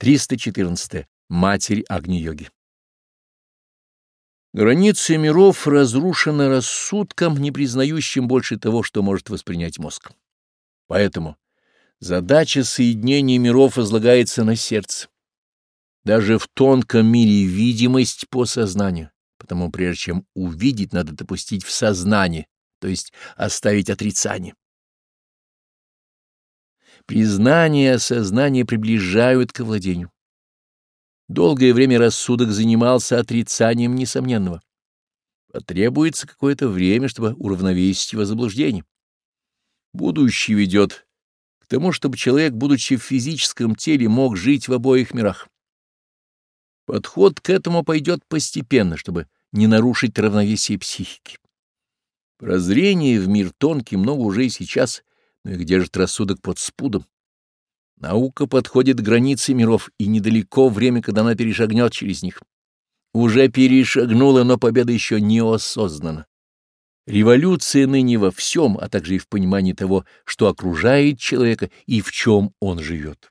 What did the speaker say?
314. Матерь Агни-йоги. Границы миров разрушены рассудком, не признающим больше того, что может воспринять мозг. Поэтому задача соединения миров возлагается на сердце. Даже в тонком мире видимость по сознанию, потому прежде чем увидеть, надо допустить в сознание, то есть оставить отрицание. Признание осознание приближают к владению. Долгое время рассудок занимался отрицанием несомненного. Потребуется какое-то время, чтобы уравновесить его заблуждение. Будущее ведет к тому, чтобы человек, будучи в физическом теле, мог жить в обоих мирах. Подход к этому пойдет постепенно, чтобы не нарушить равновесие психики. Прозрение в мир тонкий много уже и сейчас ну и где же ты рассудок под спудом? Наука подходит к границе миров, и недалеко время, когда она перешагнет через них. Уже перешагнула, но победа еще не осознана. Революция ныне во всем, а также и в понимании того, что окружает человека и в чем он живет.